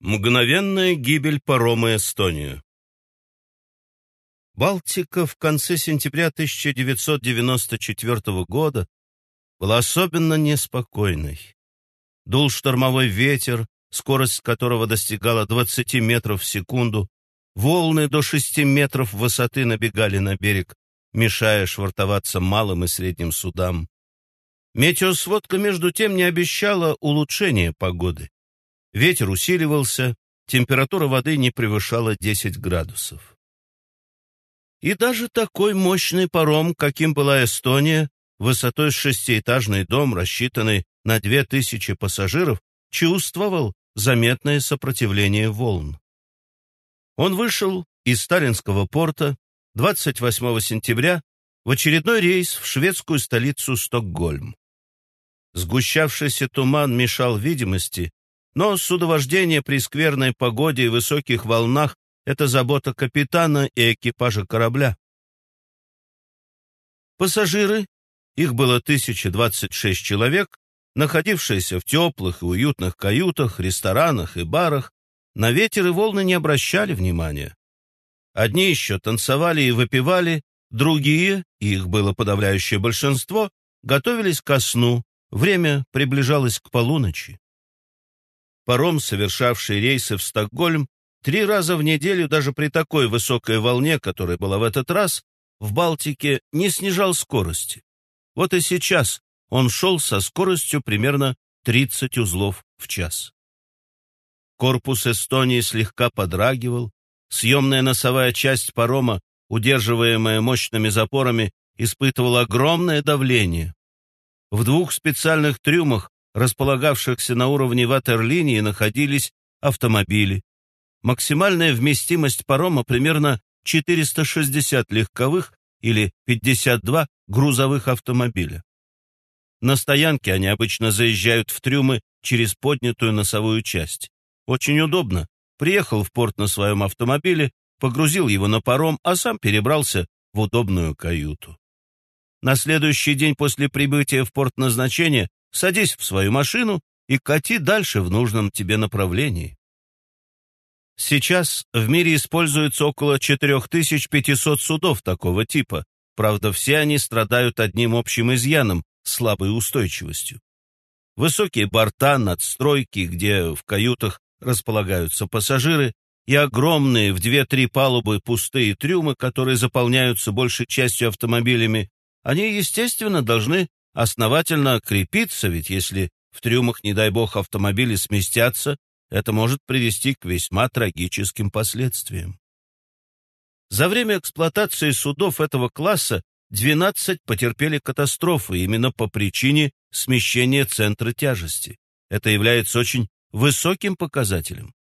Мгновенная гибель парома Эстонию Балтика в конце сентября 1994 года была особенно неспокойной. Дул штормовой ветер, скорость которого достигала 20 метров в секунду, волны до 6 метров высоты набегали на берег, мешая швартоваться малым и средним судам. Метеосводка, между тем, не обещала улучшения погоды. Ветер усиливался, температура воды не превышала 10 градусов. И даже такой мощный паром, каким была Эстония, высотой шестиэтажный дом, рассчитанный на 2000 пассажиров, чувствовал заметное сопротивление волн. Он вышел из Сталинского порта 28 сентября в очередной рейс в шведскую столицу Стокгольм. Сгущавшийся туман мешал видимости, но судовождение при скверной погоде и высоких волнах — это забота капитана и экипажа корабля. Пассажиры, их было 1026 человек, находившиеся в теплых и уютных каютах, ресторанах и барах, на ветер и волны не обращали внимания. Одни еще танцевали и выпивали, другие, их было подавляющее большинство, готовились ко сну, время приближалось к полуночи. Паром, совершавший рейсы в Стокгольм, три раза в неделю даже при такой высокой волне, которая была в этот раз, в Балтике не снижал скорости. Вот и сейчас он шел со скоростью примерно 30 узлов в час. Корпус Эстонии слегка подрагивал, съемная носовая часть парома, удерживаемая мощными запорами, испытывала огромное давление. В двух специальных трюмах располагавшихся на уровне ватерлинии, находились автомобили. Максимальная вместимость парома примерно 460 легковых или 52 грузовых автомобиля. На стоянке они обычно заезжают в трюмы через поднятую носовую часть. Очень удобно. Приехал в порт на своем автомобиле, погрузил его на паром, а сам перебрался в удобную каюту. На следующий день после прибытия в порт назначения Садись в свою машину и кати дальше в нужном тебе направлении. Сейчас в мире используется около 4500 судов такого типа. Правда, все они страдают одним общим изъяном – слабой устойчивостью. Высокие борта, надстройки, где в каютах располагаются пассажиры, и огромные в две-три палубы пустые трюмы, которые заполняются большей частью автомобилями, они, естественно, должны основательно крепиться, ведь если в трюмах, не дай бог, автомобили сместятся, это может привести к весьма трагическим последствиям. За время эксплуатации судов этого класса 12 потерпели катастрофы именно по причине смещения центра тяжести. Это является очень высоким показателем.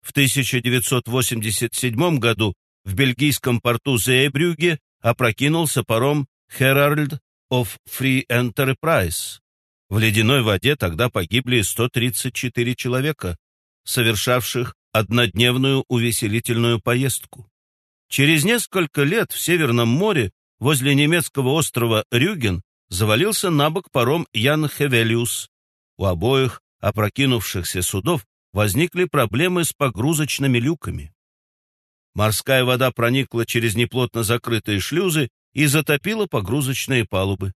В 1987 году в бельгийском порту Зейбрюге опрокинулся паром Herald of Free Enterprise. В ледяной воде тогда погибли 134 человека, совершавших однодневную увеселительную поездку. Через несколько лет в Северном море возле немецкого острова Рюген завалился на бок паром Ян Хевелиус. У обоих опрокинувшихся судов возникли проблемы с погрузочными люками. Морская вода проникла через неплотно закрытые шлюзы и затопило погрузочные палубы.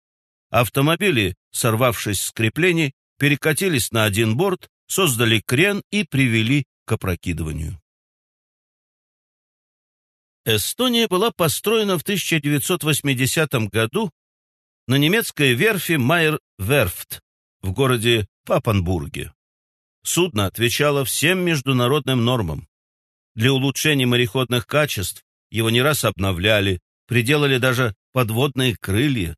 Автомобили, сорвавшись с креплений, перекатились на один борт, создали крен и привели к опрокидыванию. Эстония была построена в 1980 году на немецкой верфи Майер-Верфт в городе Папанбурге. Судно отвечало всем международным нормам. Для улучшения мореходных качеств его не раз обновляли, приделали даже подводные крылья.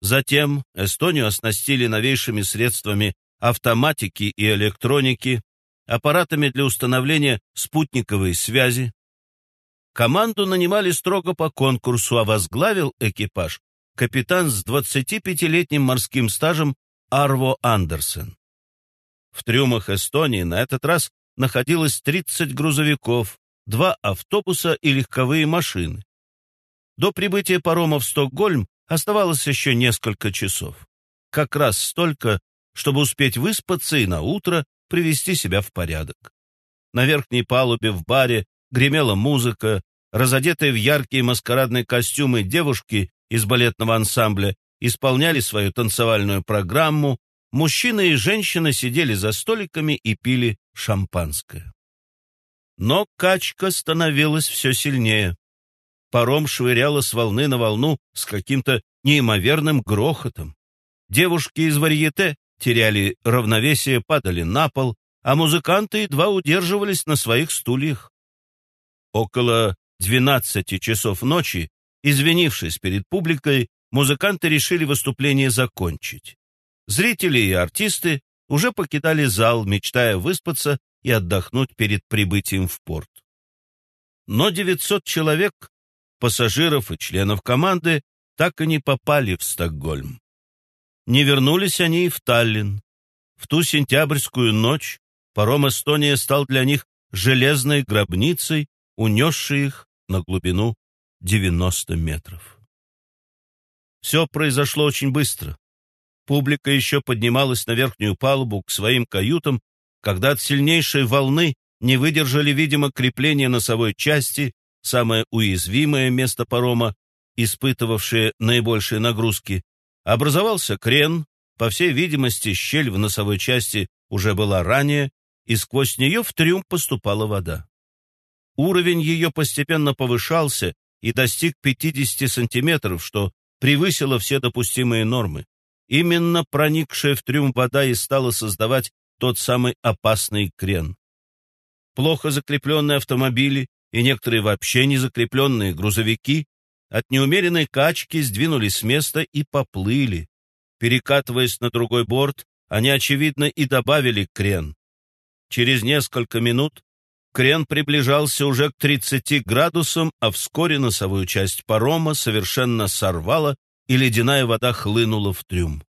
Затем Эстонию оснастили новейшими средствами автоматики и электроники, аппаратами для установления спутниковой связи. Команду нанимали строго по конкурсу, а возглавил экипаж капитан с 25-летним морским стажем Арво Андерсен. В трюмах Эстонии на этот раз находилось 30 грузовиков, два автобуса и легковые машины. До прибытия парома в Стокгольм оставалось еще несколько часов. Как раз столько, чтобы успеть выспаться и на утро привести себя в порядок. На верхней палубе в баре гремела музыка, разодетые в яркие маскарадные костюмы девушки из балетного ансамбля исполняли свою танцевальную программу, мужчины и женщины сидели за столиками и пили шампанское. Но качка становилась все сильнее. Паром швыряло с волны на волну с каким-то неимоверным грохотом. Девушки из варьете теряли равновесие, падали на пол, а музыканты едва удерживались на своих стульях. Около двенадцати часов ночи, извинившись перед публикой, музыканты решили выступление закончить. Зрители и артисты уже покидали зал, мечтая выспаться и отдохнуть перед прибытием в порт. Но 900 человек, пассажиров и членов команды, так и не попали в Стокгольм. Не вернулись они и в Таллин. В ту сентябрьскую ночь паром Эстония стал для них железной гробницей, унесшей их на глубину 90 метров. Все произошло очень быстро. Публика еще поднималась на верхнюю палубу к своим каютам, когда от сильнейшей волны не выдержали, видимо, крепления носовой части, самое уязвимое место парома, испытывавшее наибольшие нагрузки, Образовался крен, по всей видимости, щель в носовой части уже была ранее, и сквозь нее в трюм поступала вода. Уровень ее постепенно повышался и достиг 50 сантиметров, что превысило все допустимые нормы. Именно проникшая в трюм вода и стала создавать тот самый опасный крен. Плохо закрепленные автомобили и некоторые вообще не закрепленные грузовики от неумеренной качки сдвинулись с места и поплыли. Перекатываясь на другой борт, они, очевидно, и добавили крен. Через несколько минут крен приближался уже к 30 градусам, а вскоре носовую часть парома совершенно сорвала, и ледяная вода хлынула в трюм.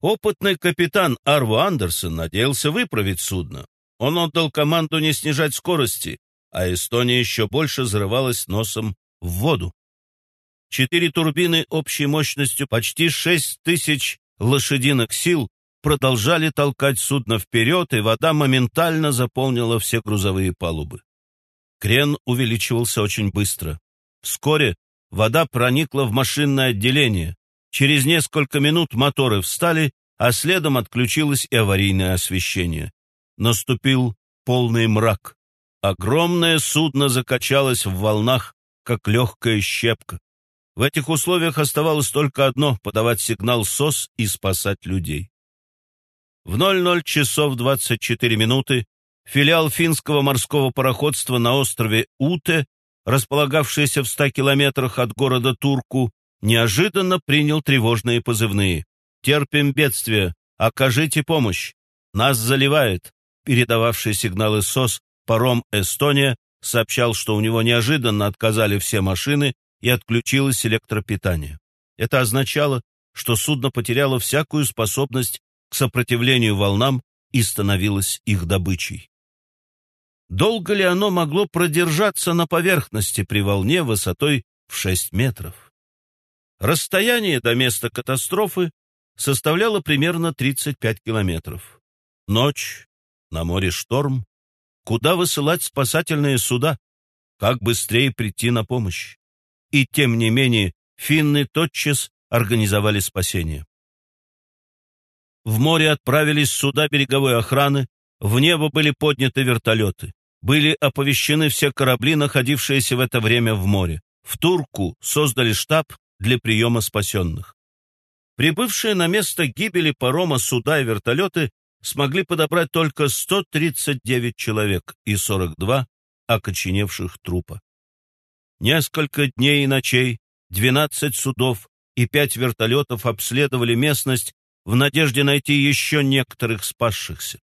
Опытный капитан Арву Андерсон надеялся выправить судно. Он отдал команду не снижать скорости, а Эстония еще больше взрывалась носом в воду. Четыре турбины общей мощностью почти шесть тысяч лошадиных сил продолжали толкать судно вперед, и вода моментально заполнила все грузовые палубы. Крен увеличивался очень быстро. Вскоре вода проникла в машинное отделение. Через несколько минут моторы встали, а следом отключилось и аварийное освещение. Наступил полный мрак. Огромное судно закачалось в волнах, как легкая щепка. В этих условиях оставалось только одно — подавать сигнал СОС и спасать людей. В 00 часов 24 минуты филиал финского морского пароходства на острове Уте, располагавшийся в 100 километрах от города Турку, неожиданно принял тревожные позывные. «Терпим бедствие! Окажите помощь! Нас заливает!» Передававший сигналы СОС Паром «Эстония» сообщал, что у него неожиданно отказали все машины и отключилось электропитание. Это означало, что судно потеряло всякую способность к сопротивлению волнам и становилось их добычей. Долго ли оно могло продержаться на поверхности при волне высотой в 6 метров? Расстояние до места катастрофы составляло примерно 35 километров. Ночь, на море шторм, Куда высылать спасательные суда? Как быстрее прийти на помощь? И тем не менее, финны тотчас организовали спасение. В море отправились суда береговой охраны, в небо были подняты вертолеты. Были оповещены все корабли, находившиеся в это время в море. В Турку создали штаб для приема спасенных. Прибывшие на место гибели парома суда и вертолеты смогли подобрать только 139 человек и 42 окоченевших трупа. Несколько дней и ночей 12 судов и 5 вертолетов обследовали местность в надежде найти еще некоторых спасшихся.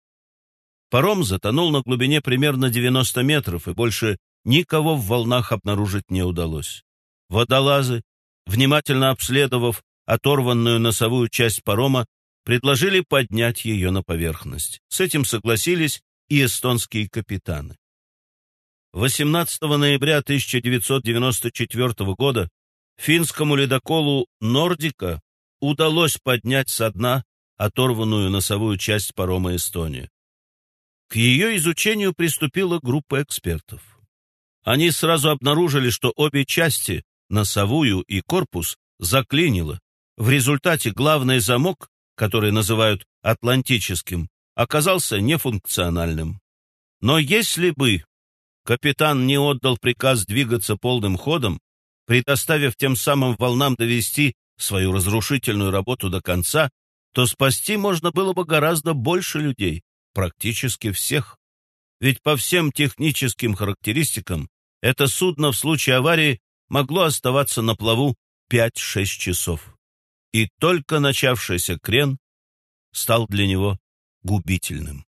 Паром затонул на глубине примерно 90 метров, и больше никого в волнах обнаружить не удалось. Водолазы, внимательно обследовав оторванную носовую часть парома, предложили поднять ее на поверхность. С этим согласились и эстонские капитаны. 18 ноября 1994 года финскому ледоколу «Нордика» удалось поднять со дна оторванную носовую часть парома «Эстония». К ее изучению приступила группа экспертов. Они сразу обнаружили, что обе части, носовую и корпус, заклинило. В результате главный замок, который называют атлантическим, оказался нефункциональным. Но если бы капитан не отдал приказ двигаться полным ходом, предоставив тем самым волнам довести свою разрушительную работу до конца, то спасти можно было бы гораздо больше людей, практически всех. Ведь по всем техническим характеристикам это судно в случае аварии могло оставаться на плаву 5-6 часов. И только начавшийся крен стал для него губительным.